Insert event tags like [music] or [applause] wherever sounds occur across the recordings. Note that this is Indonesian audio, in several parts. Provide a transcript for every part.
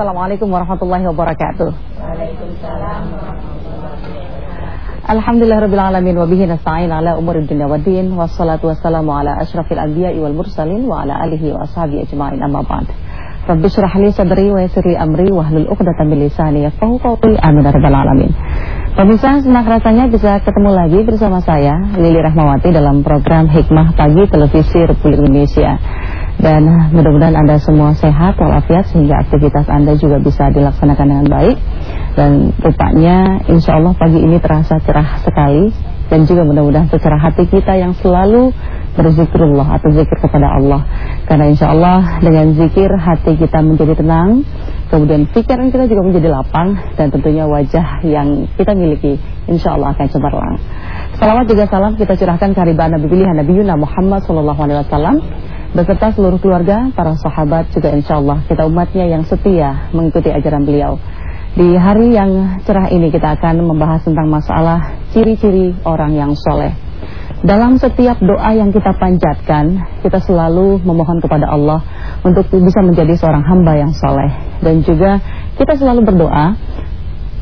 Assalamualaikum warahmatullahi wabarakatuh. Waalaikumsalam Alhamdulillahirrabbilalamin Wabihi nasta'in ala umur dunia wa din. Wassalatu wassalamu ala ashrafil anbiya wal mursalin Wa ala alihi wa ashabi ajma'in. Amma ba'd. Rabbi surah li sadri wa yasiri amri Wahlul uqdatan min lisani Yafahu qawli. Amin ya rabbal alamin. Pemirsa senang rasanya bisa ketemu lagi bersama saya Lili Rahmawati dalam program Hikmah Pagi Televisi Republik Indonesia dan mudah-mudahan Anda semua sehat walafiat sehingga aktivitas Anda juga bisa dilaksanakan dengan baik. Dan rupanya insya Allah pagi ini terasa cerah sekali. Dan juga mudah-mudahan secerah hati kita yang selalu berzikrullah atau zikir kepada Allah. Karena insya Allah dengan zikir hati kita menjadi tenang kemudian pikiran kita juga menjadi lapang dan tentunya wajah yang kita miliki insya Allah akan cemerlang. Salawat juga salam kita curahkan kehariban Nabi pilihan Nabi Yuna Muhammad Sallallahu Alaihi Wasallam beserta seluruh keluarga, para sahabat juga insya Allah kita umatnya yang setia mengikuti ajaran beliau. Di hari yang cerah ini kita akan membahas tentang masalah ciri-ciri orang yang soleh. Dalam setiap doa yang kita panjatkan, kita selalu memohon kepada Allah untuk bisa menjadi seorang hamba yang soleh. Dan juga kita selalu berdoa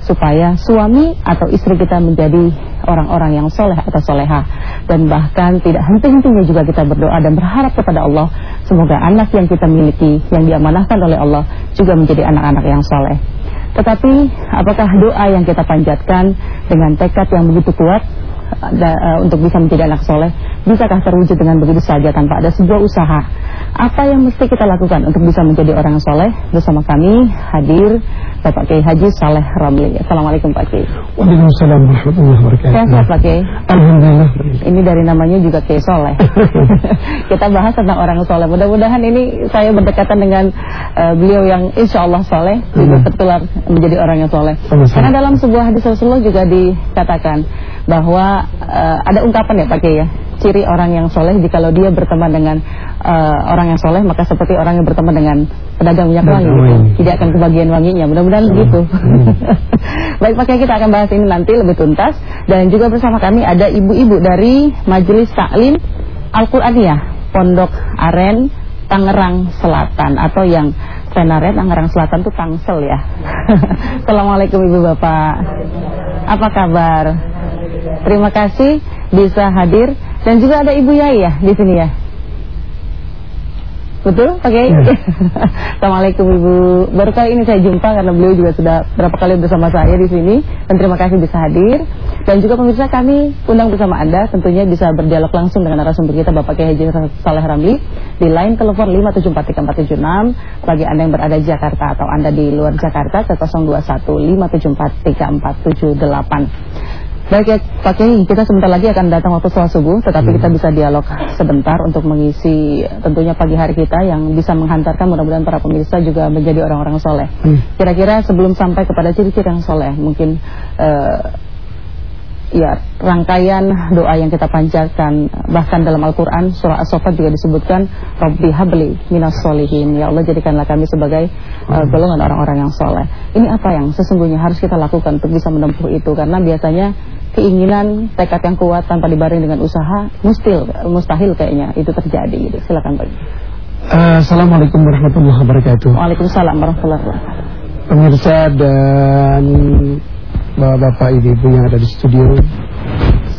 supaya suami atau istri kita menjadi orang-orang yang soleh atau soleha dan bahkan tidak henti-hentinya juga kita berdoa dan berharap kepada Allah semoga anak yang kita miliki yang diamanahkan oleh Allah juga menjadi anak-anak yang soleh. Tetapi apakah doa yang kita panjatkan dengan tekad yang begitu kuat uh, untuk bisa menjadi anak soleh Bisakah terwujud dengan begitu saja tanpa ada sebuah usaha? Apa yang mesti kita lakukan untuk bisa menjadi orang soleh? Bersama kami hadir Bapak Kiai Haji Saleh Ramli. Assalamualaikum Pak Kiai. Waalaikumsalam warahmatullahi wabarakatuh. Sehat Pak Kiai? Alhamdulillah Ini dari namanya juga Kiai Soleh [laughs] Kita bahas tentang orang soleh Mudah-mudahan ini saya berdekatan dengan uh, beliau yang insya Allah soleh Juga tertular menjadi orang yang soleh Karena dalam sebuah hadis Rasulullah juga dikatakan bahwa uh, ada ungkapan ya Pak Kiai ya. Ciri orang yang soleh jikalau dia berteman dengan uh, orang yang soleh maka seperti orang yang berteman dengan pedagang minyak wangi gitu. tidak akan kebagian wanginya mudah-mudahan hmm. begitu hmm. [laughs] baik Pak Kiai kita akan bahas ini nanti lebih tuntas dan juga bersama kami ada ibu-ibu dari Majelis Taklim Al-Quraniyah Pondok Aren Tangerang Selatan atau yang Senaret Tangerang Selatan itu Tangsel ya [laughs] Assalamualaikum Ibu Bapak Apa kabar? Terima kasih bisa hadir dan juga ada Ibu Yai ya di sini ya. Betul, oke. Okay. Ya. [laughs] Assalamualaikum Ibu. Baru kali ini saya jumpa karena beliau juga sudah berapa kali bersama saya di sini dan terima kasih bisa hadir. Dan juga pemirsa kami undang bersama Anda tentunya bisa berdialog langsung dengan narasumber kita Bapak Kiai Haji Saleh Ramli di line telepon 5743476 bagi Anda yang berada di Jakarta atau Anda di luar Jakarta ke 0215743478. Baik ya Pak Kiai, kita sebentar lagi akan datang waktu sholat subuh Tetapi hmm. kita bisa dialog sebentar untuk mengisi tentunya pagi hari kita Yang bisa menghantarkan mudah-mudahan para pemirsa juga menjadi orang-orang soleh. Hmm. Kira-kira sebelum sampai kepada ciri-ciri yang soleh Mungkin uh, ya rangkaian doa yang kita panjatkan bahkan dalam Al-Qur'an surah As-Saffat juga disebutkan Rabbi habli minas solihin ya Allah jadikanlah kami sebagai uh, golongan orang-orang yang soleh. Ini apa yang sesungguhnya harus kita lakukan untuk bisa menempuh itu? Karena biasanya keinginan tekad yang kuat tanpa dibaring dengan usaha mustil mustahil kayaknya itu terjadi gitu. Silakan Pak. Uh, Assalamualaikum warahmatullahi wabarakatuh. Waalaikumsalam warahmatullahi wabarakatuh. Pemirsa dan bapak-bapak ibu-ibu yang ada di studio.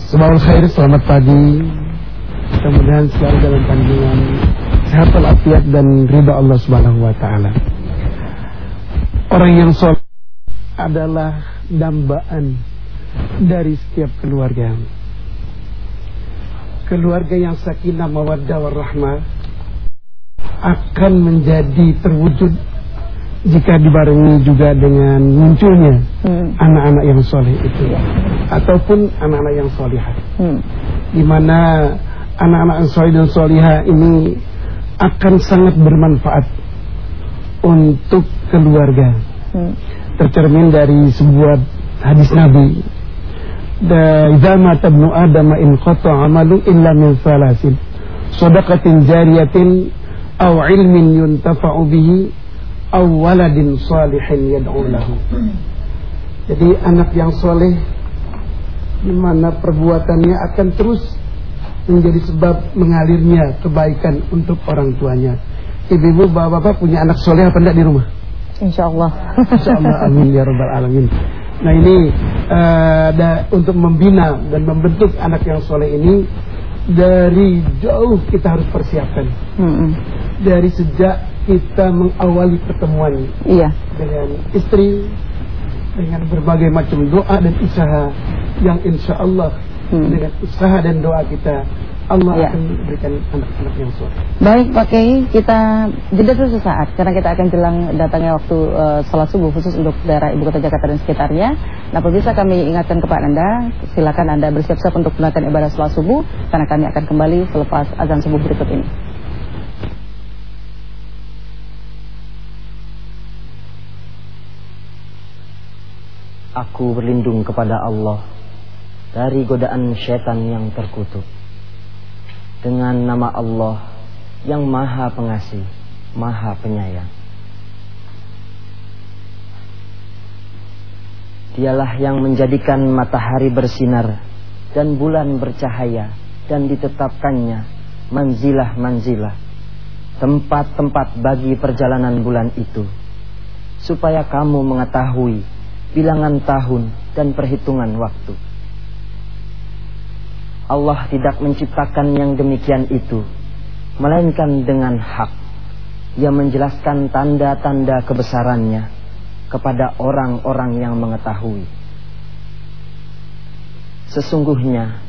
Semoga khair, selamat pagi. Mudah-mudahan selalu dalam panjangan Sehat walafiat dan ridha Allah subhanahu wa ta'ala. Orang yang soleh adalah dambaan dari setiap keluarga Keluarga yang sakinah mawaddah warahmah Akan menjadi terwujud jika dibarengi juga dengan munculnya hmm. anak-anak hmm. yang soleh itu ya. ataupun anak-anak yang solihah hmm. di mana anak-anak yang soleh dan solihah ini akan sangat bermanfaat untuk keluarga hmm. tercermin dari sebuah hadis Nabi mata ibnu adam in qata amalu illa min salasin sadaqatin jariyatin aw ilmin yuntafa'u bihi awaladin salihin yad'u lahu. Jadi anak yang soleh di mana perbuatannya akan terus menjadi sebab mengalirnya kebaikan untuk orang tuanya. Ibu-ibu, bapak-bapak punya anak soleh apa enggak di rumah? Insya Allah. Insya Allah, amin ya rabbal alamin. Nah ini uh, untuk membina dan membentuk anak yang soleh ini dari jauh kita harus persiapkan. Hmm. Dari sejak kita mengawali pertemuan iya. dengan istri, dengan berbagai macam doa dan usaha yang insya Allah hmm. dengan usaha dan doa kita Allah ya. akan berikan anak-anak yang soleh. Baik Pak Kiai, kita jeda dulu sesaat karena kita akan jelang datangnya waktu uh, sholat subuh khusus untuk daerah ibu kota Jakarta dan sekitarnya. Nah, bisa kami ingatkan kepada Anda, silakan Anda bersiap-siap untuk melakukan ibadah sholat subuh karena kami akan kembali selepas azan subuh berikut ini. Aku berlindung kepada Allah dari godaan syaitan yang terkutuk dengan nama Allah yang maha pengasih, maha penyayang. Dialah yang menjadikan matahari bersinar dan bulan bercahaya dan ditetapkannya manzilah-manzilah tempat-tempat bagi perjalanan bulan itu supaya kamu mengetahui bilangan tahun dan perhitungan waktu. Allah tidak menciptakan yang demikian itu Melainkan dengan hak. Yang menjelaskan tanda-tanda kebesarannya Kepada orang-orang yang mengetahui. Sesungguhnya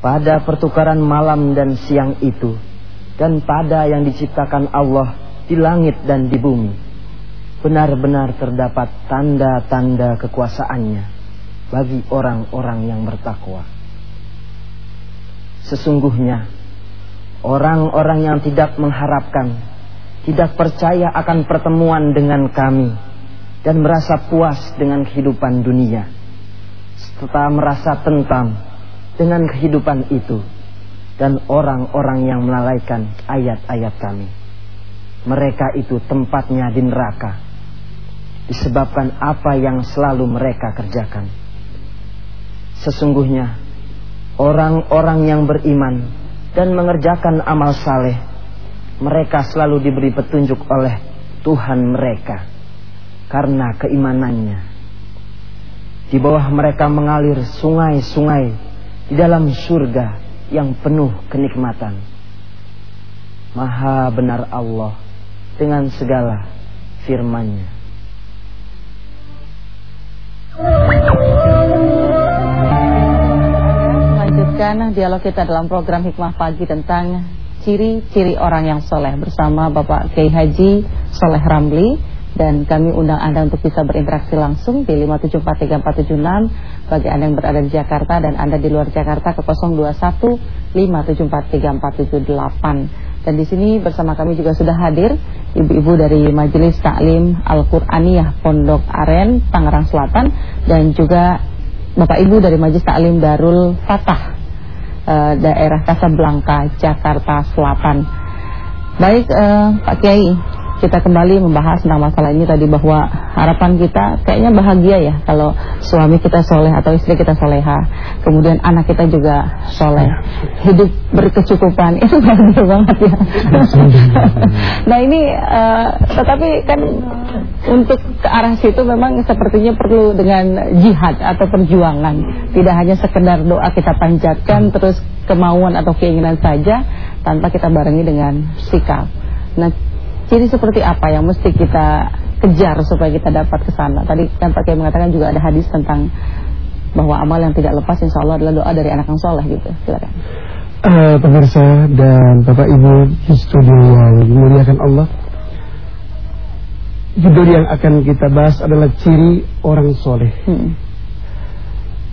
Pada pertukaran malam dan siang itu Dan pada yang diciptakan Allah Di langit dan di bumi Benar-benar terdapat tanda-tanda kekuasaannya Bagi orang-orang yang bertakwa Sesungguhnya orang-orang yang tidak mengharapkan, tidak percaya akan pertemuan dengan kami dan merasa puas dengan kehidupan dunia serta merasa tentam dengan kehidupan itu dan orang-orang yang melalaikan ayat-ayat kami. Mereka itu tempatnya di neraka disebabkan apa yang selalu mereka kerjakan. Sesungguhnya Orang-orang yang beriman dan mengerjakan amal saleh, mereka selalu diberi petunjuk oleh Tuhan mereka karena keimanannya. Di bawah mereka mengalir sungai-sungai di dalam surga yang penuh kenikmatan. Maha benar Allah dengan segala firman-Nya. Melanjutkan dialog kita dalam program Hikmah Pagi tentang ciri-ciri orang yang soleh? Bersama Bapak Kiai Haji Soleh Ramli. Dan kami undang Anda untuk bisa berinteraksi langsung di 5743476 bagi Anda yang berada di Jakarta dan Anda di luar Jakarta ke 0215743478 dan di sini bersama kami juga sudah hadir ibu-ibu dari Majelis Taklim Al-Qur'aniyah Pondok Aren Tangerang Selatan dan juga Bapak Ibu dari Majelis Taklim Darul Fatah uh, daerah Kasablanka, Jakarta Selatan. Baik uh, Pak Kiai, kita kembali membahas tentang masalah ini tadi bahwa harapan kita kayaknya bahagia ya kalau suami kita soleh atau istri kita soleha, kemudian anak kita juga soleh, hidup berkecukupan itu [laughs] bahagia banget ya. nah ini uh, tetapi kan untuk ke arah situ memang sepertinya perlu dengan jihad atau perjuangan, tidak hanya sekedar doa kita panjatkan terus kemauan atau keinginan saja tanpa kita barengi dengan sikap. Nah, Ciri seperti apa yang mesti kita kejar supaya kita dapat ke sana? Tadi kan Pak Kiai mengatakan juga ada hadis tentang bahwa amal yang tidak lepas insya Allah adalah doa dari anak yang soleh gitu. Silakan. Uh, pemirsa dan Bapak Ibu di studio yang dimuliakan Allah. Judul yang akan kita bahas adalah ciri orang soleh. Hmm.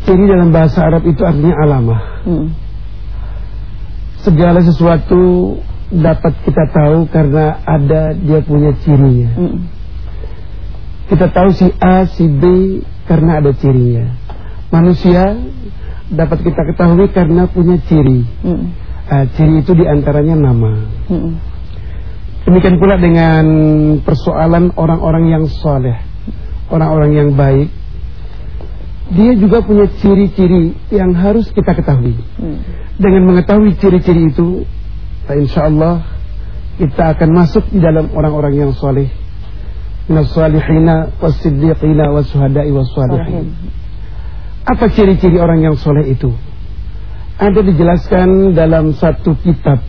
Ciri dalam bahasa Arab itu artinya alamah. Hmm. Segala sesuatu dapat kita tahu karena ada dia punya cirinya. Mm. Kita tahu si A, si B karena ada cirinya. Manusia dapat kita ketahui karena punya ciri. Mm. Uh, ciri itu di antaranya nama. Mm. Demikian pula dengan persoalan orang-orang yang soleh, orang-orang yang baik. Dia juga punya ciri-ciri yang harus kita ketahui. Mm. Dengan mengetahui ciri-ciri itu, Insya Allah kita akan masuk di dalam orang-orang yang soleh nasalihina wasiddiqina wasuhada'i wasuhadihin. Apa ciri-ciri orang yang soleh itu? Ada dijelaskan dalam satu kitab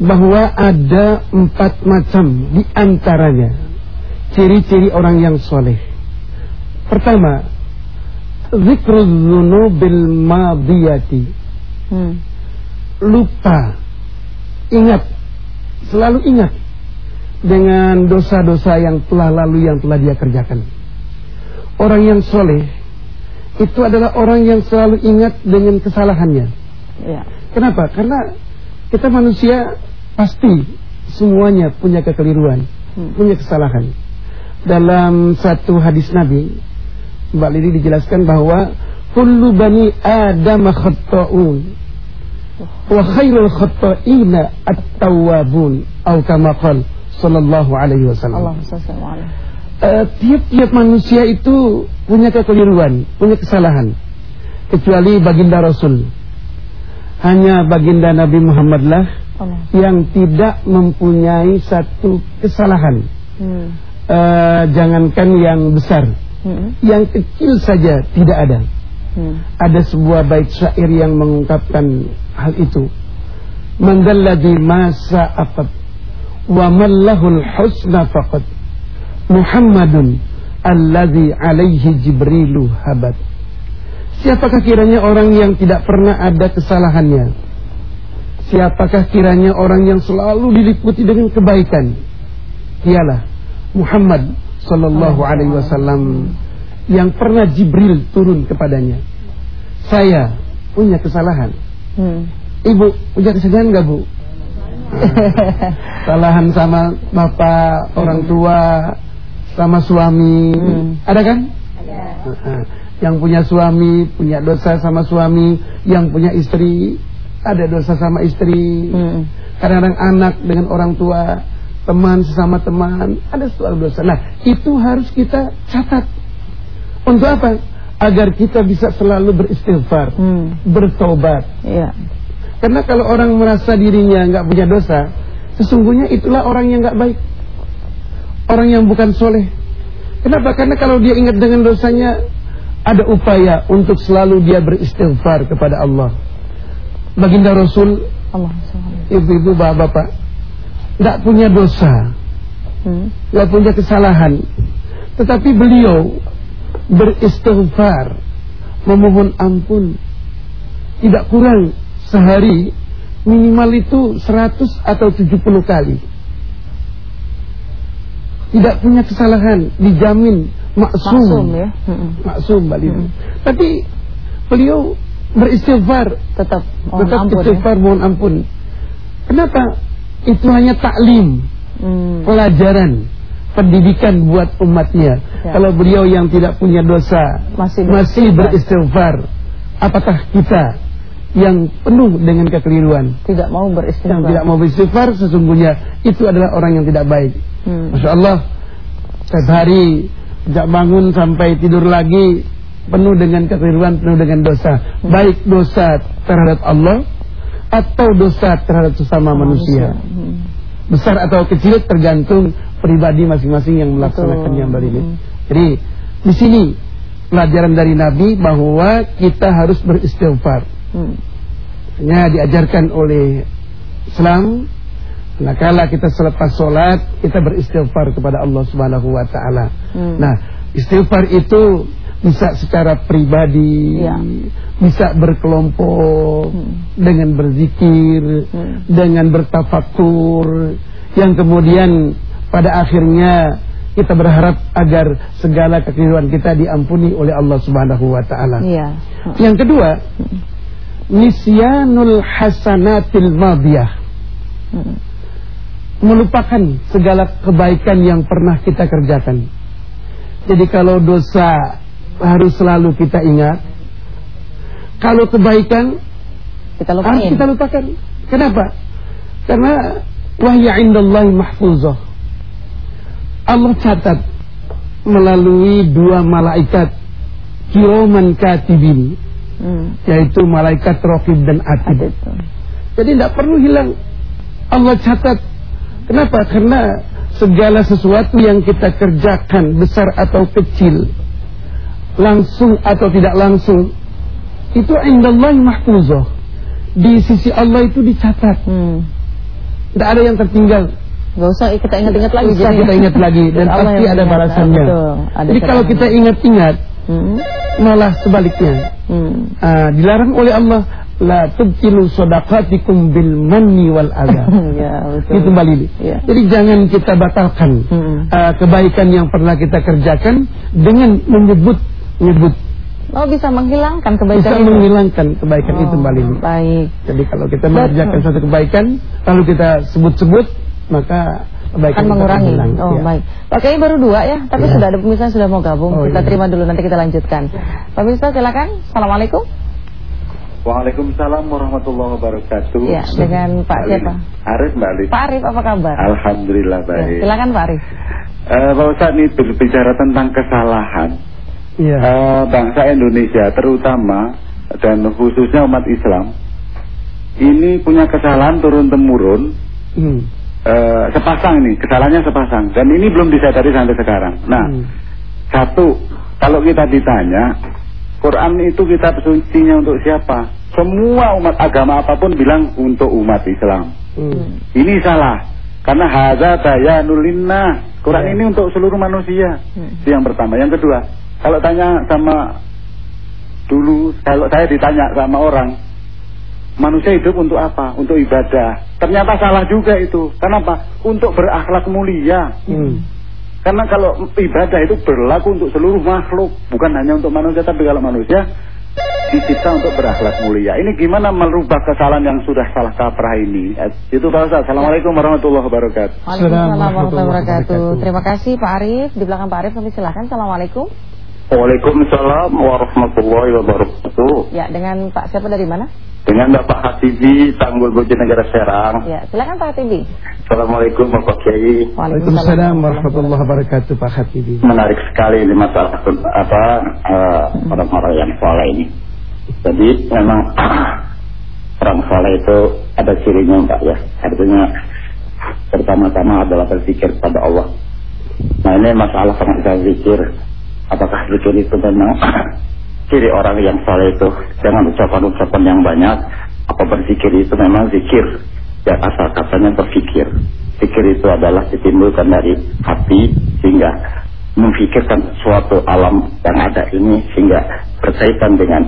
bahwa ada empat macam di antaranya ciri-ciri orang yang soleh. Pertama, zikrul dzunubil madiyati. Hmm. Lupa, ingat, selalu ingat dengan dosa-dosa yang telah lalu yang telah dia kerjakan. Orang yang soleh itu adalah orang yang selalu ingat dengan kesalahannya. Ya. Kenapa? Karena kita manusia pasti semuanya punya kekeliruan, hmm. punya kesalahan. Dalam satu hadis Nabi, Mbak Lili dijelaskan bahwa kullu bani Adam khata'un wa khairul khata'ina at-tawwabun atau kama qala Sallallahu Alaihi Wasallam. Tiap-tiap uh, manusia itu punya kekeliruan, punya kesalahan, kecuali baginda Rasul. Hanya baginda Nabi Muhammad lah yang tidak mempunyai satu kesalahan. Hmm. Uh, jangankan yang besar, hmm. yang kecil saja tidak ada. Hmm. Ada sebuah bait syair yang mengungkapkan hal itu. Manggalladhi masa apa wa mallahul husna faqad Muhammadun alladhi alaihi jibrilu habat Siapakah kiranya orang yang tidak pernah ada kesalahannya Siapakah kiranya orang yang selalu diliputi dengan kebaikan Ialah Muhammad sallallahu alaihi wasallam yang pernah Jibril turun kepadanya Saya punya kesalahan hmm. Ibu punya kesalahan enggak Bu? [laughs] Salahan sama bapak, orang hmm. tua, sama suami. Hmm. Ada kan? Ada. Yang punya suami, punya dosa sama suami, yang punya istri, ada dosa sama istri. Hmm. Kadang-kadang anak dengan orang tua, teman sesama teman, ada suatu dosa. Nah, itu harus kita catat. Untuk apa? Agar kita bisa selalu beristighfar, hmm. bertobat. Iya. Karena kalau orang merasa dirinya nggak punya dosa, sesungguhnya itulah orang yang nggak baik. Orang yang bukan soleh. Kenapa? Karena kalau dia ingat dengan dosanya, ada upaya untuk selalu dia beristighfar kepada Allah. Baginda Rasul, ibu-ibu, bapak-bapak, nggak punya dosa, hmm. nggak hmm. punya kesalahan, tetapi beliau beristighfar, memohon ampun, tidak kurang sehari minimal itu 100 atau 70 kali. Tidak punya kesalahan, dijamin maksum. Maksum ya. Maksum Mbak Hmm. Tapi beliau beristighfar tetap mohon tetap ampun, istighfar ya? mohon ampun. Kenapa? Itu hanya taklim, hmm. pelajaran, pendidikan buat umatnya. Ya. Kalau beliau yang tidak punya dosa masih, masih beristighfar, apakah kita yang penuh dengan kekeliruan. Tidak mau beristighfar. Yang tidak mau beristighfar sesungguhnya itu adalah orang yang tidak baik. Hmm. Masya Allah, setiap hari sejak bangun sampai tidur lagi penuh dengan kekeliruan, penuh dengan dosa. Hmm. Baik dosa terhadap Allah atau dosa terhadap sesama manusia. manusia. Hmm. Besar atau kecil tergantung pribadi masing-masing yang melaksanakannya mbak Hmm. Jadi di sini pelajaran dari Nabi bahwa kita harus beristighfar. Hmm. Hanya diajarkan oleh Islam Nah kala kita selepas sholat Kita beristighfar kepada Allah subhanahu wa ta'ala hmm. Nah istighfar itu Bisa secara pribadi ya. Bisa berkelompok hmm. Dengan berzikir hmm. Dengan bertafakur Yang kemudian Pada akhirnya kita berharap agar segala kekeliruan kita diampuni oleh Allah Subhanahu wa taala. Ya. Yang kedua, nisyanul hasanatil madiyah melupakan segala kebaikan yang pernah kita kerjakan jadi kalau dosa harus selalu kita ingat kalau kebaikan kita lupakan. harus kita lupakan kenapa karena wahya indallahi mahfuzah Allah catat melalui dua malaikat kiraman katibin hmm. yaitu malaikat rokib dan atid. Jadi tidak perlu hilang. Allah catat. Kenapa? Karena segala sesuatu yang kita kerjakan besar atau kecil langsung atau tidak langsung itu indallahi mahfuzah di sisi Allah itu dicatat hmm. tidak ada yang tertinggal Gak usah kita ingat-ingat lagi Usah kita ingat lagi Dan [laughs] pasti ada balasannya ada Jadi kalau kita ingat-ingat hmm. Malah sebaliknya hmm. uh, Dilarang oleh Allah la tubtilu sadaqatikum bil manni wal adha. [laughs] ya, betul. Itu kembali. Ya. Jadi jangan kita batalkan hmm. uh, kebaikan yang pernah kita kerjakan dengan menyebut nyebut Oh bisa menghilangkan kebaikan bisa itu. menghilangkan kebaikan oh, itu kembali. Baik. Jadi kalau kita mengerjakan satu kebaikan lalu kita sebut-sebut maka akan mengurangi. oh ya. baik. Oke baru dua ya, tapi ya. sudah ada pemirsa sudah mau gabung. Oh, kita ya. terima dulu nanti kita lanjutkan. Pemirsa silakan. Assalamualaikum. Waalaikumsalam warahmatullahi wabarakatuh. Ya, dengan Pak siapa? Arif Mbak Alif. Pak Arif apa kabar? Alhamdulillah ya, baik. Ya, silakan Pak Arif. Uh, Pak Ustadz ini berbicara tentang kesalahan ya. uh, bangsa Indonesia terutama dan khususnya umat Islam ini punya kesalahan turun temurun. Hmm. Uh, sepasang ini kesalahannya sepasang dan ini belum disadari sampai sekarang. Nah, hmm. satu kalau kita ditanya Quran itu kitab sucinya untuk siapa? Semua umat agama apa pun bilang untuk umat Islam. Hmm. Ini salah. Karena hadza bayanul linnah. Quran yeah. ini untuk seluruh manusia. Hmm. Itu yang pertama. Yang kedua, kalau tanya sama dulu kalau saya ditanya sama orang, manusia hidup untuk apa? Untuk ibadah. Ternyata salah juga itu. Kenapa? Untuk berakhlak mulia. Hmm. Karena kalau ibadah itu berlaku untuk seluruh makhluk, bukan hanya untuk manusia, tapi kalau manusia dicipta untuk berakhlak mulia. Ini gimana merubah kesalahan yang sudah salah kaprah ini? Eh, itu Pak Ustaz. Assalamualaikum warahmatullahi wabarakatuh. Waalaikumsalam warahmatullahi wabarakatuh. Terima kasih Pak Arif. Di belakang Pak Arif kami silakan. Assalamualaikum. Waalaikumsalam warahmatullahi wabarakatuh. Ya, dengan Pak siapa dari mana? Dengan Bapak Hatibi, Tanggul Bojonegara Serang. Ya, silakan Pak Hatibi. Assalamualaikum Bapak Kiai. Waalaikumsalam warahmatullahi wabarakatuh Pak Hatibi. Menarik sekali ini masalah apa uh, orang-orang yang soleh ini. Jadi memang [clears throat] orang soleh itu ada cirinya Pak ya. Artinya pertama-tama adalah berpikir pada Allah. Nah ini masalah saya zikir. Apakah zikir itu memang [clears throat] ciri orang yang saleh itu jangan ucapan-ucapan yang banyak. Apa berzikir itu memang zikir. Ya asal katanya berpikir pikir itu adalah ditimbulkan dari hati sehingga memfikirkan suatu alam yang ada ini sehingga berkaitan dengan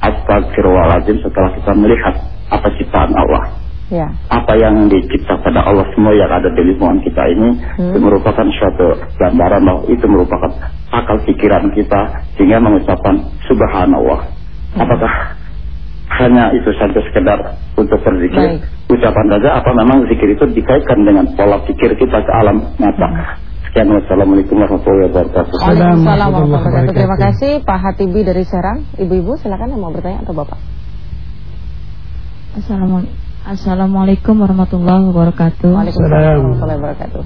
astagfirullahaladzim setelah kita melihat apa ciptaan Allah ya. apa yang dicipta pada Allah semua yang ada di lingkungan kita ini hmm. itu merupakan suatu gambaran bahwa itu merupakan akal pikiran kita sehingga mengucapkan subhanallah hmm. apakah hanya itu saja sekedar untuk berzikir ucapan saja apa memang zikir itu dikaitkan dengan pola pikir kita ke alam nyata hmm. Sekian wassalamualaikum warahmatullahi wabarakatuh. Waalaikumsalam warahmatullahi wabarakatuh. Terima kasih Pak Hatibi dari Serang. Ibu-ibu silakan yang mau bertanya atau Bapak. Assalamualaikum. Assalamualaikum warahmatullahi wabarakatuh. Waalaikumsalam warahmatullahi wabarakatuh.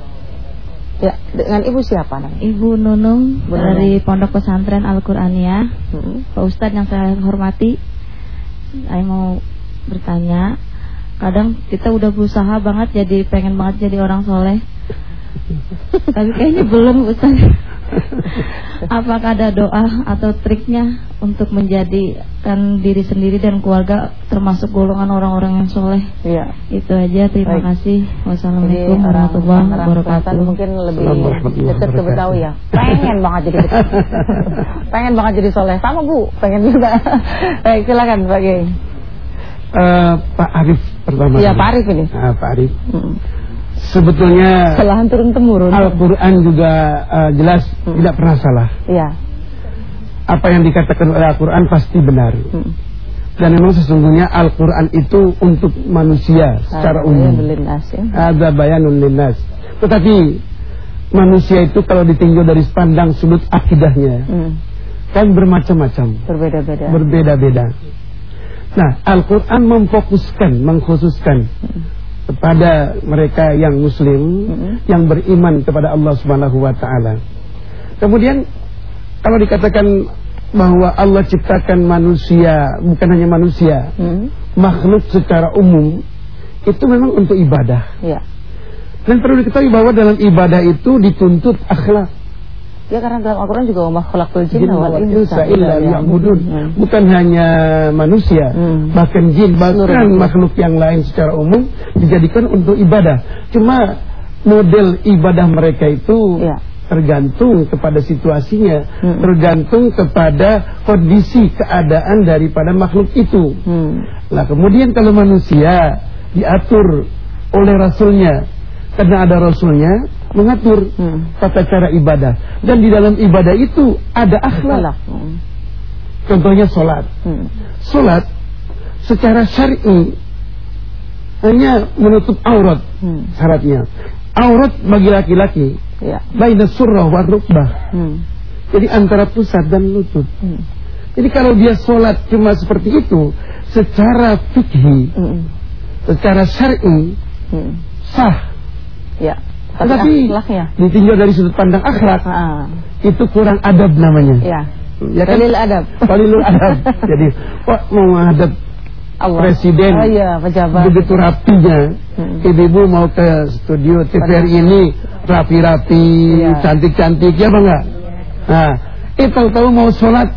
Ya, dengan Ibu siapa namanya? Ibu Nunung Bu dari Pondok Pesantren Al-Qur'aniyah. Hmm. Pak Ustadz yang saya hormati, saya mau bertanya, kadang kita udah berusaha banget jadi pengen banget jadi orang soleh. Tapi kayaknya belum Ustadz. Apakah ada doa atau triknya untuk menjadikan diri sendiri dan keluarga termasuk golongan orang-orang yang soleh? Iya. Itu aja. Terima Baik. kasih. Wassalamualaikum warahmatullahi wabarakatuh. Mungkin lebih dekat ke Betawi ya. Pengen banget jadi [laughs] Pengen banget jadi soleh. Sama Bu, pengen juga. Baik, silakan Pak. Uh, Pak Arif pertama. Iya, Pak Arif ini. Uh, Pak Arif. Hmm sebetulnya kesalahan turun temurun. Al-Qur'an juga uh, jelas hmm. tidak pernah salah. Iya. Apa yang dikatakan oleh Al-Qur'an pasti benar. Hmm. Dan memang sesungguhnya Al-Qur'an itu untuk manusia secara umum. Ya. Ada bayanun linnas. Tetapi manusia itu kalau ditinjau dari pandang sudut akidahnya hmm. kan bermacam-macam. Berbeda-beda. Berbeda-beda. Nah, Al-Qur'an memfokuskan, mengkhususkan hmm kepada mereka yang muslim mm-hmm. yang beriman kepada Allah Subhanahu wa taala. Kemudian kalau dikatakan bahwa Allah ciptakan manusia bukan hanya manusia, mm-hmm. makhluk secara umum itu memang untuk ibadah. Yeah. Dan perlu diketahui bahwa dalam ibadah itu dituntut akhlak. Ya karena dalam Al-Quran juga wa khalaqtul jinna wal insa illa liya'budun. Bukan hanya manusia, hmm. bahkan jin, bahkan makhluk yang lain secara umum dijadikan untuk ibadah. Cuma model ibadah mereka itu ya. tergantung kepada situasinya, hmm. tergantung kepada kondisi keadaan daripada makhluk itu. Hmm. Nah, kemudian kalau manusia diatur oleh rasulnya karena ada rasulnya mengatur hmm. tata cara ibadah dan di dalam ibadah itu ada akhlak. Hmm. Contohnya solat. Hmm. Solat secara syar'i hanya menutup aurat hmm. syaratnya. Aurat bagi laki-laki ya. baina surah wa rukbah. Hmm. Jadi antara pusat dan lutut. Hmm. Jadi kalau dia solat cuma seperti itu secara fikih, hmm. secara syar'i hmm. sah. Ya. Tapi, Tapi ditinjau dari sudut pandang akhlak ah. itu kurang adab namanya. Ya. Ya kan? Kalil adab. Kalilul adab. [laughs] Jadi, kok mau menghadap Allah. presiden oh, iya, pejabat. begitu rapinya hmm. ibu-ibu mau ke studio TVRI ini rapi-rapi iya. cantik-cantik ya bang nah itu tahu-tahu mau sholat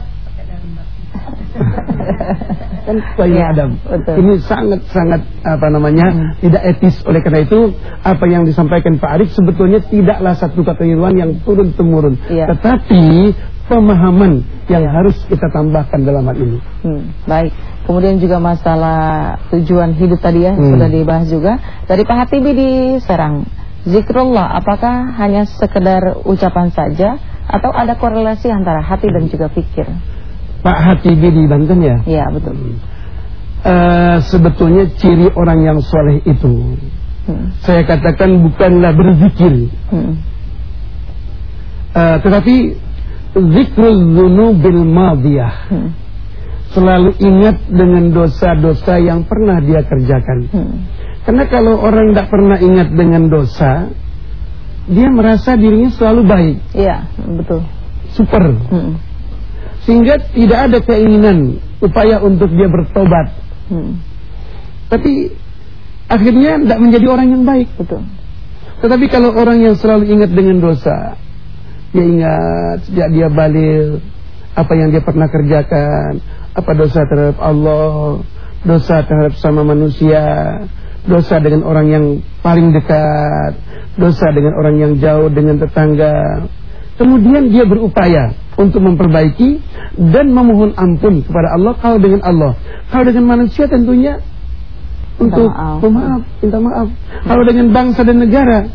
[laughs] bayi ya, Adam. Betul. Ini sangat-sangat apa namanya hmm. tidak etis. Oleh karena itu apa yang disampaikan Pak Arif sebetulnya tidaklah satu ketentuan yang turun temurun, ya. tetapi pemahaman yang ya. harus kita tambahkan dalam hal ini. Hmm, baik. Kemudian juga masalah tujuan hidup tadi ya hmm. sudah dibahas juga dari Pak Hatibi di Serang. Zikrullah apakah hanya sekedar ucapan saja atau ada korelasi antara hati dan juga pikir? Pak Hatibi di Banten ya? Iya betul. Uh, sebetulnya ciri orang yang soleh itu, hmm. saya katakan bukanlah berzikir, hmm. uh, tetapi zikrul dzunubil madiyah. Hmm. Selalu ingat dengan dosa-dosa yang pernah dia kerjakan. Hmm. Karena kalau orang tidak pernah ingat dengan dosa, dia merasa dirinya selalu baik. Iya, betul. Super. Hmm sehingga tidak ada keinginan upaya untuk dia bertobat. Hmm. Tapi akhirnya tidak menjadi orang yang baik. Betul. Tetapi kalau orang yang selalu ingat dengan dosa, dia ingat sejak dia balik apa yang dia pernah kerjakan, apa dosa terhadap Allah, dosa terhadap sama manusia, dosa dengan orang yang paling dekat, dosa dengan orang yang jauh dengan tetangga. Kemudian dia berupaya untuk memperbaiki dan memohon ampun kepada Allah kalau dengan Allah. Kalau dengan manusia tentunya untuk maaf, minta maaf. Kalau dengan bangsa dan negara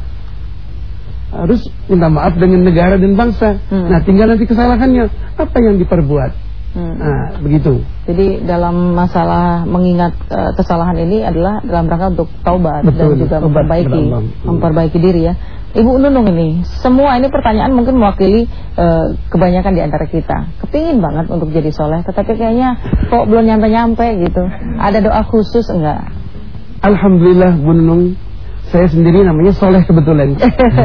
harus minta maaf dengan negara dan bangsa. Hmm. Nah, tinggal nanti kesalahannya apa yang diperbuat. Hmm. Nah, begitu. Jadi dalam masalah mengingat uh, kesalahan ini adalah dalam rangka untuk taubat Betul, dan juga memperbaiki memperbaiki diri ya. Ibu Nunung ini, semua ini pertanyaan mungkin mewakili uh, kebanyakan di antara kita. Kepingin banget untuk jadi soleh, tetapi kayaknya kok belum nyampe-nyampe gitu. Ada doa khusus enggak? Alhamdulillah Bu Nunung, saya sendiri namanya soleh kebetulan.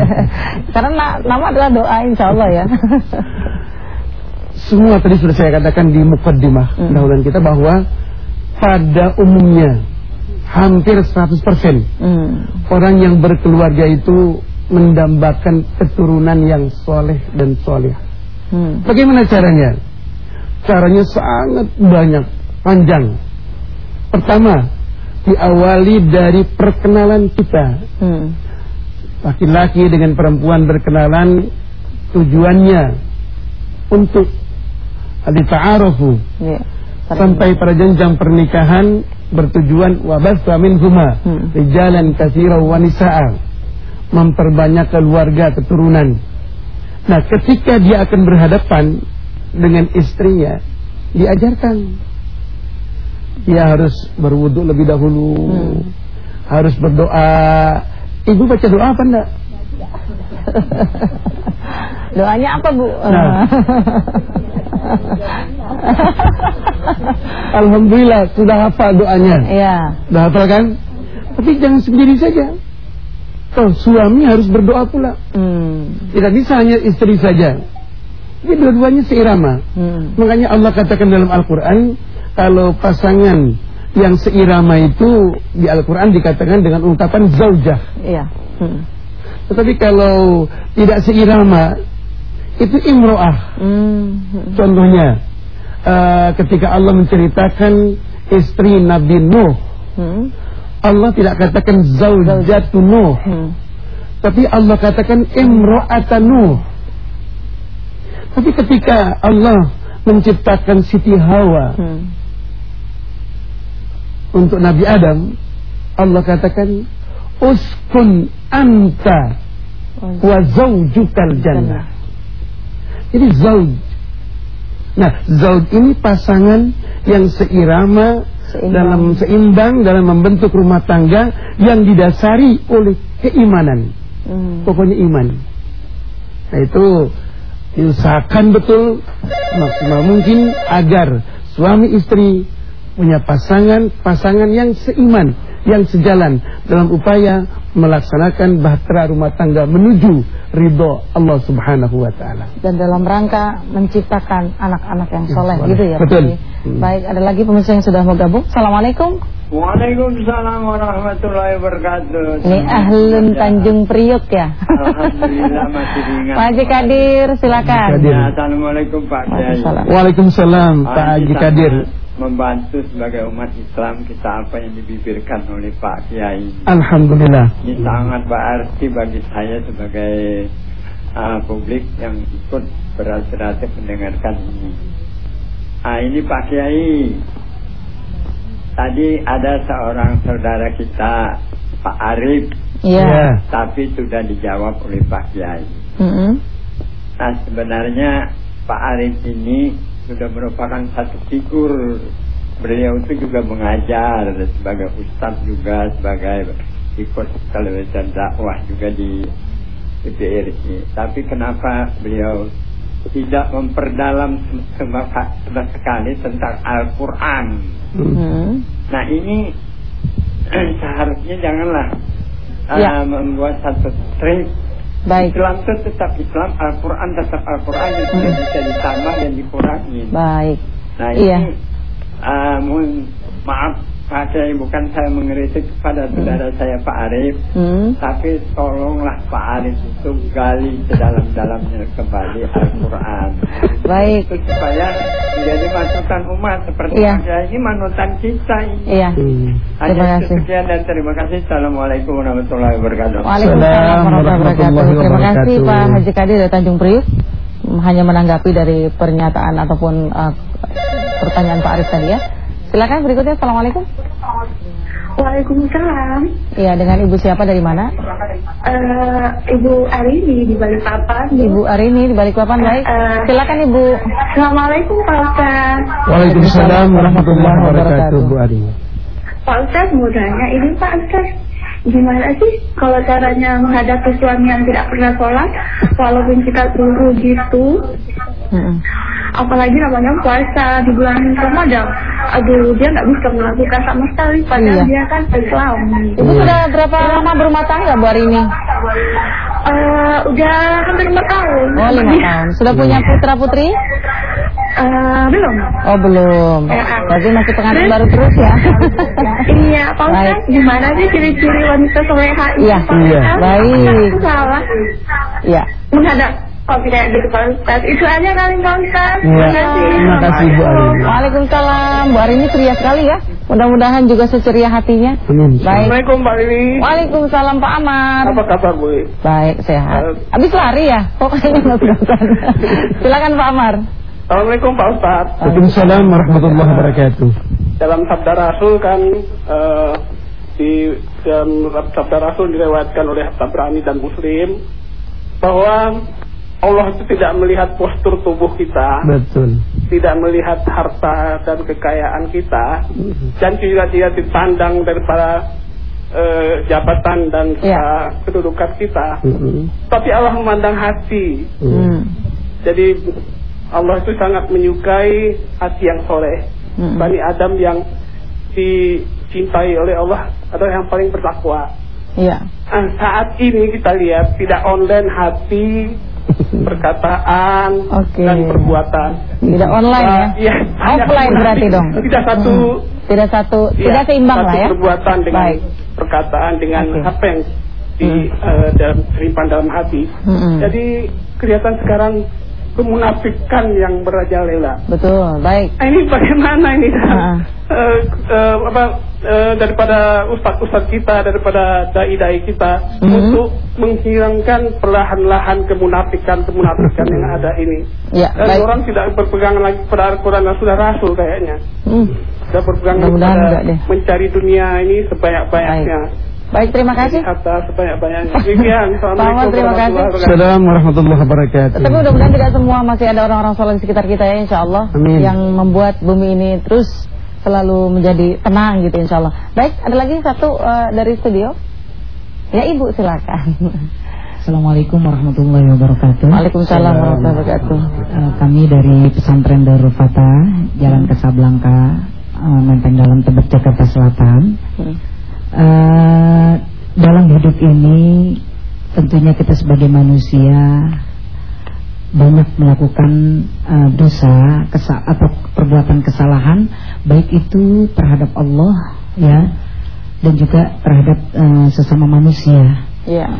[laughs] Karena na nama adalah doa insya Allah ya. [laughs] Semua tadi sudah saya katakan di mukaddimah hmm. pendahuluan kita bahwa pada umumnya hampir 100% hmm. orang yang berkeluarga itu mendambakan keturunan yang soleh dan soleh. Hmm. Bagaimana caranya? Caranya sangat banyak, panjang. Pertama, diawali dari perkenalan kita. Hmm. Laki-laki hmm. dengan perempuan berkenalan tujuannya untuk dita'arufu. Yeah. Sampai pada jenjang pernikahan bertujuan wabasa minhuma hmm. rijalan katsira wa nisaa memperbanyak keluarga keturunan. Nah, ketika dia akan berhadapan dengan istrinya, diajarkan dia harus berwudu lebih dahulu, hmm. harus berdoa. Ibu baca doa apa enggak? Doanya apa, Bu? Nah. Alhamdulillah sudah hafal doanya. Iya. Sudah hafal kan? Tapi jangan sendiri saja. Oh, suami harus berdoa pula. Hmm. Tidak bisa hanya istri saja. Ini dua-duanya seirama. Hmm. Makanya Allah katakan dalam Al-Quran, kalau pasangan yang seirama itu di Al-Quran dikatakan dengan ungkapan zaujah. Iya. Hmm. Tetapi kalau tidak seirama itu imro'ah. Hmm. Contohnya uh, ketika Allah menceritakan istri Nabi Nuh. Hmm. Allah tidak katakan zaujatu Nuh. Hmm. Tapi Allah katakan imro'atan Nuh. Tapi ketika Allah menciptakan Siti Hawa hmm. untuk Nabi Adam, Allah katakan uskun anta wa zaujukal jannah. Jadi zauj. Nah, zauj ini pasangan yang seirama seimbang. dalam seimbang dalam membentuk rumah tangga yang didasari oleh keimanan. Hmm. Pokoknya iman. Nah, itu diusahakan betul maksimal mungkin agar suami istri punya pasangan pasangan yang seiman, yang sejalan dalam upaya melaksanakan bahtera rumah tangga menuju ridho Allah Subhanahu wa taala. Dan dalam rangka menciptakan anak-anak yang soleh gitu ya. Betul. Hmm. Baik, ada lagi pemirsa yang sudah mau gabung. Assalamualaikum. Waalaikumsalam warahmatullahi wabarakatuh. Ini Ahlun Tanjung Priok ya. Alhamdulillah [laughs] masih diingat. Pak Haji Kadir, silakan. Kadir. Assalamualaikum Pak Kiai. Waalaikumsalam Pak Haji Kadir. Membantu sebagai umat Islam kita apa yang dibibirkan oleh Pak Kiai. Alhamdulillah. Ini sangat berarti bagi saya sebagai uh, publik yang ikut berat-berat mendengarkan ini. Ah ini Pak Kiai Tadi ada seorang saudara kita Pak Arif Iya yeah. Tapi sudah dijawab oleh Pak Kiai mm -hmm. Nah sebenarnya Pak Arif ini Sudah merupakan satu figur Beliau itu juga mengajar Sebagai ustadz juga Sebagai ikut televisi dakwah juga di PPRI Tapi kenapa beliau tidak memperdalam sama, sekali tentang Al-Quran. Hmm. Nah ini [clears throat] seharusnya janganlah ya. uh, membuat satu trik. Baik. Islam itu tetap Islam, Al-Quran tetap Al-Quran, hmm. tidak bisa ditambah dan dikurangi. Baik. Nah ini iya. uh, mohon maaf Pak Kiai bukan saya mengeritik kepada saudara hmm. saya Pak Arif. Hmm. Tapi tolonglah Pak Arif itu gali sedalam-dalamnya kembali Al-Quran. Baik. Itu Supaya menjadi masukan umat Seperti. Pak Kiai ini manutan kita ini. Iya. Hmm. Terima kasih Sekian dan terima kasih. Assalamualaikum warahmatullahi wabarakatuh. Waalaikumsalam warahmatullahi wabarakatuh. Terima kasih Pak Haji Kadir dari Tanjung Priuk Hanya menanggapi dari pernyataan ataupun uh, pertanyaan Pak Arif tadi ya Silakan berikutnya. Assalamualaikum. Waalaikumsalam. Iya, dengan Ibu siapa dari mana? Uh, Ibu Arini di Balikpapan. Ibu Arini di Balikpapan, baik. Uh, Silakan Ibu. Assalamualaikum Pak Ustaz. Waalaikumsalam warahmatullahi wabarakatuh, Bu Arini. Pak Ustaz, mau tanya ini Pak Ustaz. Gimana sih kalau caranya menghadapi suami yang tidak pernah sholat Walaupun kita tunggu gitu hmm. Apalagi namanya puasa di bulan Ramadan aduh dia nggak bisa melakukan sama sekali padahal iya. dia kan Islam. Ibu sudah berapa lama berumah tangga Bu hari ini? Uh, udah hampir lima tahun. Oh lima tahun. Sudah punya putra putri? Uh, belum. Oh belum. Eh, Berarti masih pengantin baru terus ya? [laughs] iya, Pak Ustaz, gimana sih ciri-ciri wanita soleha ini? Iya, iya. Baik. Salah. Iya. Menghadap Oh tidak gitu Pak Ustaz. Itu aja kali Pak Ustaz. Ya. Terima kasih. Bu Arini. Waalaikumsalam. Bu Arini ceria sekali ya. Mudah-mudahan juga seceria hatinya. Baik. Assalamualaikum Pak Arini. Waalaikumsalam Pak Amar. Apa kabar Bu? Baik sehat. Habis lari ya? Pokoknya nggak [laughs] Silakan Pak Amar. Assalamualaikum Pak Ustaz. Waalaikumsalam warahmatullahi wabarakatuh. Dalam sabda Rasul kan uh, di dalam sabda Rasul dilewatkan oleh Tabrani dan Muslim bahwa Allah itu tidak melihat postur tubuh kita, betul. Tidak melihat harta dan kekayaan kita, dan juga tidak dipandang daripada uh, jabatan dan yeah. kedudukan kita. Mm-hmm. Tapi Allah memandang hati. Mm. Jadi Allah itu sangat menyukai hati yang soleh. Mm-hmm. Bani Adam yang dicintai oleh Allah adalah yang paling bertakwa. Yeah. Nah, saat ini kita lihat tidak online hati perkataan okay. dan perbuatan. Tidak online uh, ya? ya Offline berarti dong. Tidak satu. Hmm. Tidak satu. Ya, tidak seimbang lah ya. perbuatan dengan Baik. perkataan dengan okay. apa yang di hmm. uh, dalam seripan dalam hati. Hmm. Jadi kelihatan sekarang kemunafikan yang merajalela. Betul, baik. Nah, ini bagaimana ini uh. Uh, uh, apa uh, daripada ustadz-ustadz kita, daripada dai-dai kita mm -hmm. untuk menghilangkan perlahan-lahan kemunafikan-kemunafikan yang ada ini. Ya, Dan baik. orang tidak berpegang lagi pada Al-Quran dan sudah rasul kayaknya. Mm. Sudah berpegang pada mencari dunia ini sebanyak-banyaknya. Baik, terima kasih. Atas. Demikian. [laughs] Assalamualaikum terima kasih. Assalamualaikum warahmatullahi wabarakatuh. Tapi mudah-mudahan tidak semua masih ada orang-orang soleh di sekitar kita ya insya Allah. Amin. Yang membuat bumi ini terus selalu menjadi tenang gitu insya Allah. Baik, ada lagi satu uh, dari studio. Ya Ibu silakan. [laughs] Assalamualaikum warahmatullahi wabarakatuh. Waalaikumsalam warahmatullahi wabarakatuh. Uh, kami dari pesantren Darul Fatah, Jalan Kasablangka, uh, Menteng Dalam Tebet Jakarta Selatan. Hmm uh, dalam hidup ini tentunya kita sebagai manusia banyak melakukan uh, dosa kesa atau perbuatan kesalahan baik itu terhadap Allah ya dan juga terhadap uh, sesama manusia. Ya.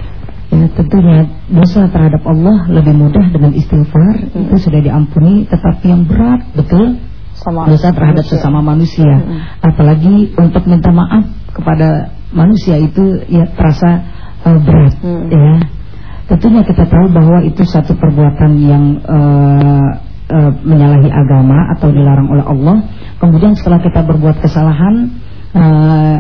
Ya tentunya dosa terhadap Allah lebih mudah dengan istighfar hmm. itu sudah diampuni tetapi yang berat betul sama dosa terhadap manusia. sesama manusia hmm. apalagi untuk minta maaf kepada manusia itu ya terasa uh, berat hmm. ya. Tentunya kita tahu bahwa itu satu perbuatan yang uh, uh, menyalahi agama atau dilarang oleh Allah. Kemudian setelah kita berbuat kesalahan uh,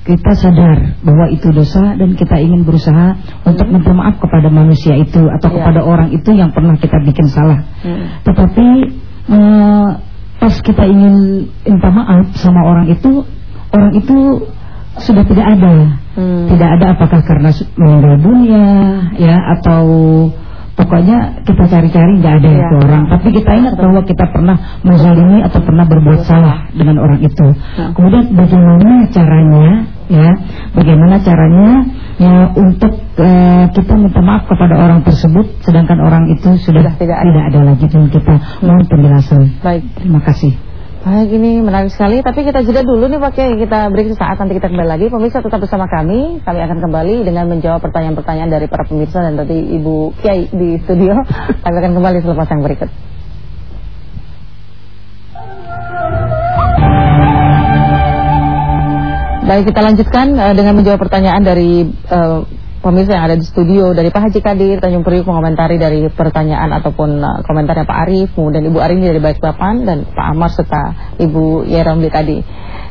kita sadar bahwa itu dosa dan kita ingin berusaha hmm. untuk minta maaf kepada manusia itu atau yeah. kepada orang itu yang pernah kita bikin salah. Hmm. Tetapi uh, pas kita ingin minta maaf sama orang itu, orang itu sudah tidak ada. Hmm. Tidak ada apakah karena meninggal dunia ya atau pokoknya kita cari-cari nggak ada ya. itu orang. Tapi kita ingat bahwa kita pernah menzalimi atau pernah berbuat salah dengan orang itu. Hmm. Kemudian bagaimana caranya ya? Bagaimana caranya ya untuk uh, kita minta maaf kepada orang tersebut sedangkan orang itu sudah, sudah tidak, tidak ada lagi dan kita hmm. mohon penjelasan. Baik, terima kasih. Baik ini menarik sekali. Tapi kita jeda dulu nih Pak Kiai Kita break sesaat nanti kita kembali lagi. Pemirsa tetap bersama kami. Kami akan kembali dengan menjawab pertanyaan-pertanyaan dari para pemirsa Dan tadi Ibu Kiai di studio. [laughs] Kami akan kembali selepas yang berikut. Baik kita lanjutkan uh, dengan menjawab pertanyaan dari uh, pemirsa yang ada di studio dari Pak Haji Kadir Tanjung Priuk mengomentari dari pertanyaan ataupun uh, komentarnya Pak Arif kemudian Ibu Arini dari Balikpapan dan Pak Amar serta Ibu Yeramli tadi.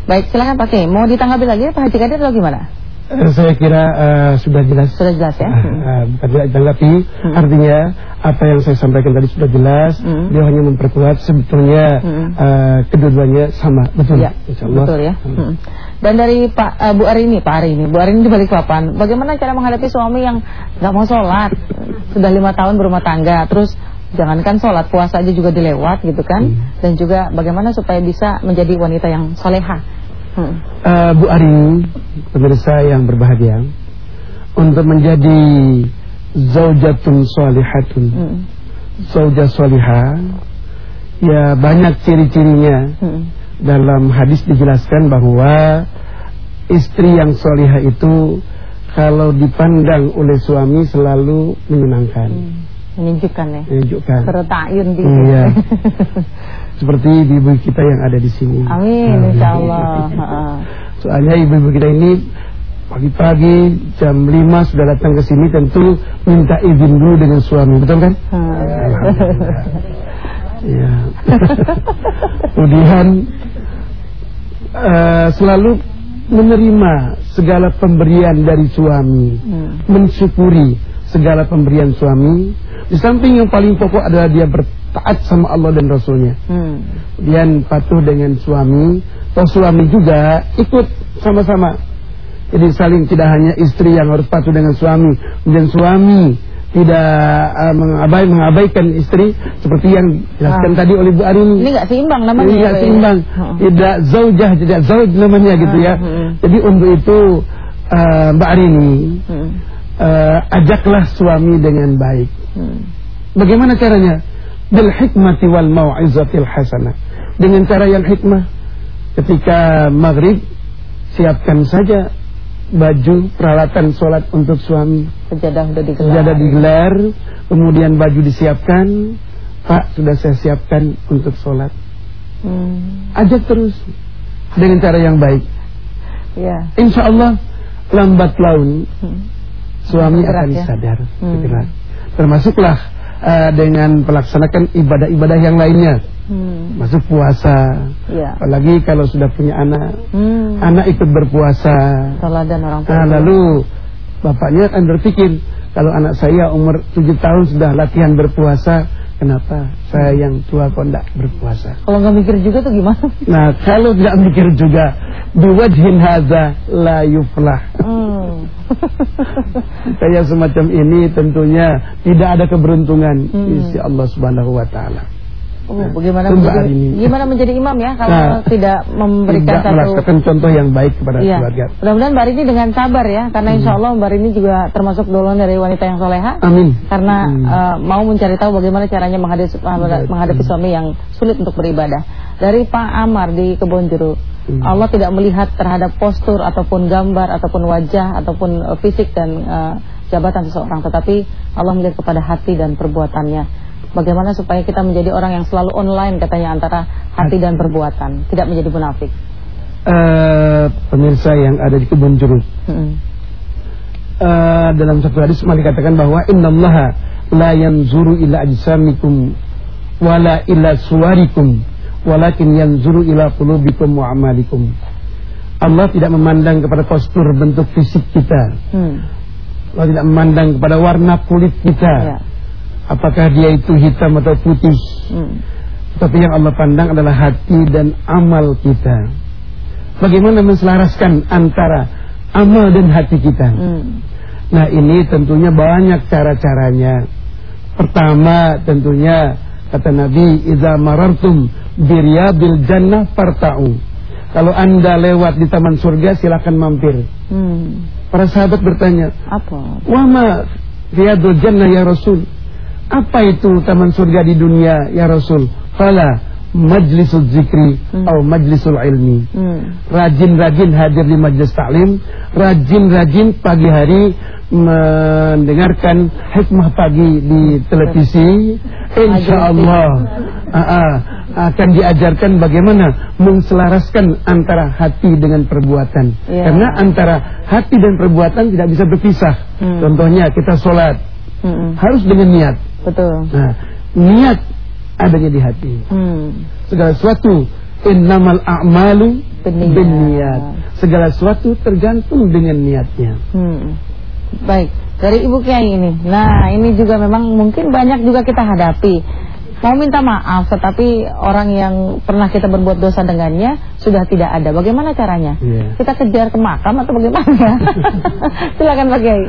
Baik silakan Pak Kei mau ditanggapi lagi Pak Haji Kadir atau gimana? Eh, saya kira uh, sudah jelas. Sudah jelas ya. Uh, bukan tidak ditanggapi, hmm. artinya apa yang saya sampaikan tadi sudah jelas. Hmm. Dia hanya memperkuat sebetulnya hmm. uh, kedua-duanya sama, betul. Ya, Betul ya. Hmm. Dan dari Pak uh, Bu Arini, Pak Arini, Bu Arini di Balikpapan, bagaimana cara menghadapi suami yang nggak mau sholat, sudah lima tahun berumah tangga, terus jangankan sholat, puasa aja juga dilewat gitu kan, hmm. dan juga bagaimana supaya bisa menjadi wanita yang soleha Hmm. Uh, Bu Ari, pemirsa yang berbahagia, untuk menjadi zaujatun solihatun, hmm. zauja soliha, ya banyak ciri-cirinya. Hmm. Dalam hadis dijelaskan bahwa istri yang soliha itu kalau dipandang oleh suami selalu menyenangkan. Hmm. Menyejukkan ya. Sertayun di. Iya. [laughs] seperti ibu-ibu kita yang ada di sini. Amin, nah, insya Allah. Soalnya ibu-ibu kita ini pagi-pagi jam 5 sudah datang ke sini tentu minta izin dulu dengan suami, betul kan? Iya. Kemudian uh, selalu menerima segala pemberian dari suami, hmm. mensyukuri segala pemberian suami. Di samping yang paling pokok adalah dia ber taat sama Allah dan Rasulnya. Hmm. Kemudian patuh dengan suami, atau suami juga ikut sama-sama. Jadi saling tidak hanya istri yang harus patuh dengan suami, dan suami tidak uh, mengabai, mengabaikan istri seperti yang dijelaskan ah. tadi oleh Bu Arini. Ini nggak seimbang namanya. Ini nggak ya, seimbang, ya? tidak zaujah, tidak zauj namanya gitu ya. Hmm, hmm. Jadi untuk itu uh, Mbak Arini hmm. uh, ajaklah suami dengan baik. Hmm. Bagaimana caranya? bil hikmati wal mau'izatil hasanah. Dengan cara yang hikmah. Ketika maghrib siapkan saja baju peralatan sholat untuk suami. Sejadah sudah digelar. Sejadah digelar, kemudian baju disiapkan. Pak, sudah saya siapkan untuk sholat. Hmm. Ajak terus dengan cara yang baik. Ya. Insya Allah lambat laun hmm. suami akan ya? sadar. Hmm. Termasuklah uh, dengan melaksanakan ibadah-ibadah yang lainnya hmm. masuk puasa ya. apalagi kalau sudah punya anak hmm. anak ikut berpuasa orang tua nah, lalu bapaknya akan berpikir kalau anak saya umur 7 tahun sudah latihan berpuasa Kenapa saya yang tua kok tidak berpuasa? Kalau nggak mikir juga tuh gimana? Nah, kalau tidak mikir juga, biwajhin hadza la yuflah. Hmm. Kayak semacam ini tentunya tidak ada keberuntungan hmm. isi Allah Subhanahu wa taala. Oh, nah, bagaimana menjadi, gimana menjadi imam ya kalau nah, tidak memberikan tidak satu contoh yang baik kepada iya. keluarga. Mudah-mudahan Mbak Rini dengan sabar ya, karena insya Allah Mbak Rini juga termasuk golongan dari wanita yang soleha. Amin. Karena hmm. uh, mau mencari tahu bagaimana caranya menghadapi, menghadapi suami yang sulit untuk beribadah. Dari Pak Amar di Kebon Jeruk, hmm. Allah tidak melihat terhadap postur ataupun gambar ataupun wajah ataupun uh, fisik dan uh, jabatan seseorang, tetapi Allah melihat kepada hati dan perbuatannya. Bagaimana supaya kita menjadi orang yang selalu online katanya antara hati dan perbuatan, tidak menjadi munafik. Uh, pemirsa yang ada di kebun jeruk. Hmm. Uh, dalam satu hadis malah dikatakan bahwa innallaha la yanzuru ila ajsamikum wala ila suwarikum walakin yanzuru ila qulubikum wa amalikum. Allah tidak memandang kepada postur bentuk fisik kita. Hmm. Allah tidak memandang kepada warna kulit kita. Ya apakah dia itu hitam atau putih. Hmm. Tapi yang Allah pandang adalah hati dan amal kita. Bagaimana menselaraskan antara amal dan hati kita. Hmm. Nah ini tentunya banyak cara-caranya. Pertama tentunya kata Nabi, "Iza marartum biryabil jannah parta'u." Kalau anda lewat di taman surga silakan mampir. Hmm. Para sahabat bertanya, apa? Wama riyadul jannah ya Rasul? Apa itu taman surga di dunia ya Rasul? Fala majlisul zikri hmm. atau majlisul ilmi. Hmm. Rajin-rajin hadir di majlis taklim, rajin-rajin pagi hari mendengarkan hikmah pagi di televisi. Insya Allah uh, uh, akan diajarkan bagaimana menselaraskan antara hati dengan perbuatan. Yeah. Karena antara hati dan perbuatan tidak bisa berpisah. Hmm. Contohnya kita sholat hmm. harus dengan niat. Betul. Nah, niat adanya di hati. Hmm. Segala sesuatu innamal a'malu binniyat. Segala sesuatu tergantung dengan niatnya. Hmm. Baik, dari Ibu Kiai ini. Nah, ini juga memang mungkin banyak juga kita hadapi. Mau minta maaf tetapi orang yang pernah kita berbuat dosa dengannya sudah tidak ada. Bagaimana caranya? Yeah. Kita kejar ke makam atau bagaimana? [laughs] Silakan Pak Kiai.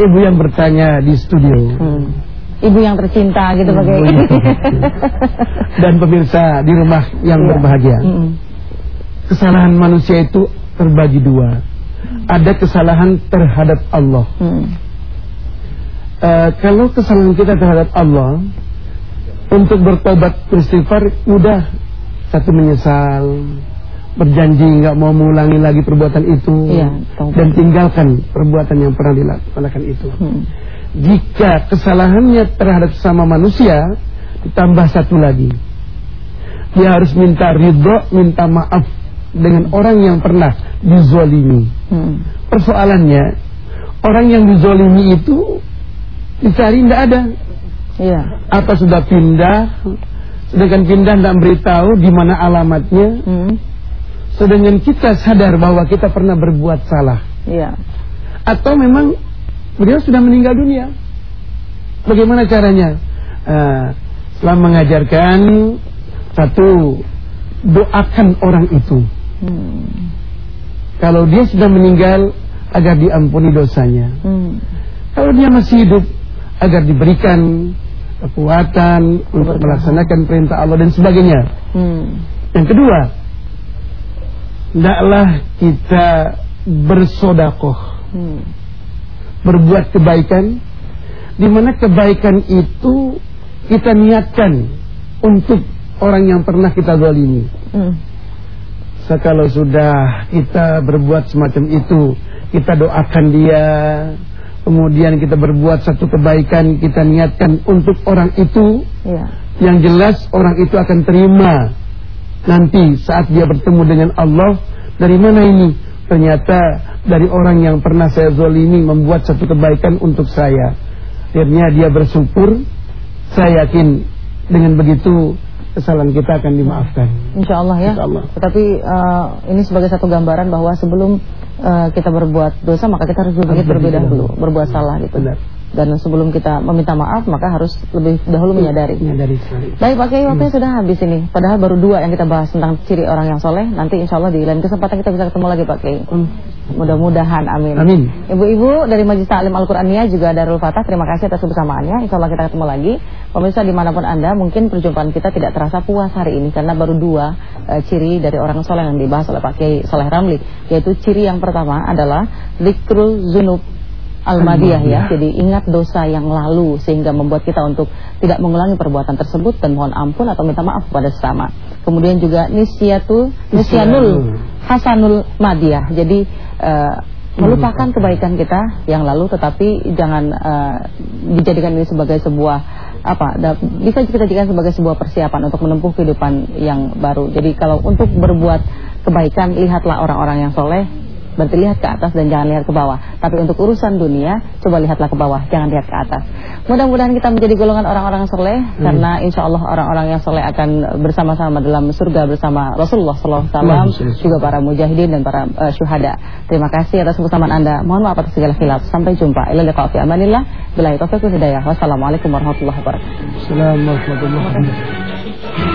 Ibu yang bertanya di studio. Hmm ibu yang tercinta gitu hmm, [laughs] Dan pemirsa di rumah yang iya. berbahagia. Hmm. Kesalahan manusia itu terbagi dua. Ada kesalahan terhadap Allah. Hmm. Uh, kalau kesalahan kita terhadap Allah untuk bertobat beristighfar mudah. Satu menyesal, berjanji nggak mau mengulangi lagi perbuatan itu iya, dan tinggalkan perbuatan yang pernah dilakukan itu. Hmm. Jika kesalahannya terhadap sama manusia Ditambah satu lagi Dia harus minta ridho Minta maaf Dengan orang yang pernah dizolimi hmm. Persoalannya Orang yang dizolimi itu Dicari tidak ada ya. Apa sudah pindah Sedangkan pindah tidak beritahu di mana alamatnya hmm. Sedangkan kita sadar bahwa kita pernah berbuat salah ya. Atau memang Beliau sudah meninggal dunia. Bagaimana caranya? Uh, setelah mengajarkan satu doakan orang itu. Hmm. Kalau dia sudah meninggal agar diampuni dosanya. Hmm. Kalau dia masih hidup agar diberikan kekuatan untuk melaksanakan perintah Allah dan sebagainya. Hmm. Yang kedua, hendaklah kita bersodakoh. Hmm berbuat kebaikan di mana kebaikan itu kita niatkan untuk orang yang pernah kita zalimi. Hmm. Kalau sudah kita berbuat semacam itu, kita doakan dia, kemudian kita berbuat satu kebaikan, kita niatkan untuk orang itu, ya. yang jelas orang itu akan terima nanti saat dia bertemu dengan Allah. Dari mana ini? Ternyata dari orang yang pernah saya zolimi membuat satu kebaikan untuk saya. Akhirnya dia bersyukur. Saya yakin dengan begitu kesalahan kita akan dimaafkan. Insya Allah ya. Insya Allah. Tetapi uh, ini sebagai satu gambaran bahwa sebelum uh, kita berbuat dosa maka kita harus berpikir terlebih dahulu, berbuat salah gitu. Benar dan sebelum kita meminta maaf maka harus lebih dahulu menyadari. Menyadari sekali. Baik Pak Kiai waktunya hmm. sudah habis ini. Padahal baru dua yang kita bahas tentang ciri orang yang soleh. Nanti insya Allah di lain kesempatan kita bisa ketemu lagi Pak Kiai. Hmm. Mudah-mudahan amin. Amin. Ibu-ibu dari Majlis Taklim Al-Qur'aniyah juga Darul Fatah terima kasih atas kebersamaannya. Insya Allah kita ketemu lagi. Pemirsa di mana pun Anda mungkin perjumpaan kita tidak terasa puas hari ini karena baru dua uh, ciri dari orang soleh yang dibahas oleh Pak Kiai Soleh Ramli yaitu ciri yang pertama adalah zikrul zunub Al-Madiyah ya. Jadi ingat dosa yang lalu sehingga membuat kita untuk tidak mengulangi perbuatan tersebut dan mohon ampun atau minta maaf kepada sesama. Kemudian juga nisyatu nisyanul hasanul madiyah. Jadi uh, melupakan kebaikan kita yang lalu tetapi jangan uh, dijadikan ini sebagai sebuah apa bisa kita jadikan sebagai sebuah persiapan untuk menempuh kehidupan yang baru. Jadi kalau untuk berbuat kebaikan lihatlah orang-orang yang soleh Berarti lihat ke atas dan jangan lihat ke bawah. Tapi untuk urusan dunia, coba lihatlah ke bawah, jangan lihat ke atas. Mudah-mudahan kita menjadi golongan orang-orang soleh, hmm. karena insya Allah orang-orang yang soleh akan bersama-sama dalam surga bersama Rasulullah SAW, juga para mujahidin dan para uh, syuhada. Terima kasih atas kebersamaan Anda. Mohon maaf atas segala khilaf. Sampai jumpa. Ila liqa fi amanillah. Bila taufiq hidayah. Wassalamualaikum warahmatullahi wabarakatuh. Assalamualaikum warahmatullahi wabarakatuh.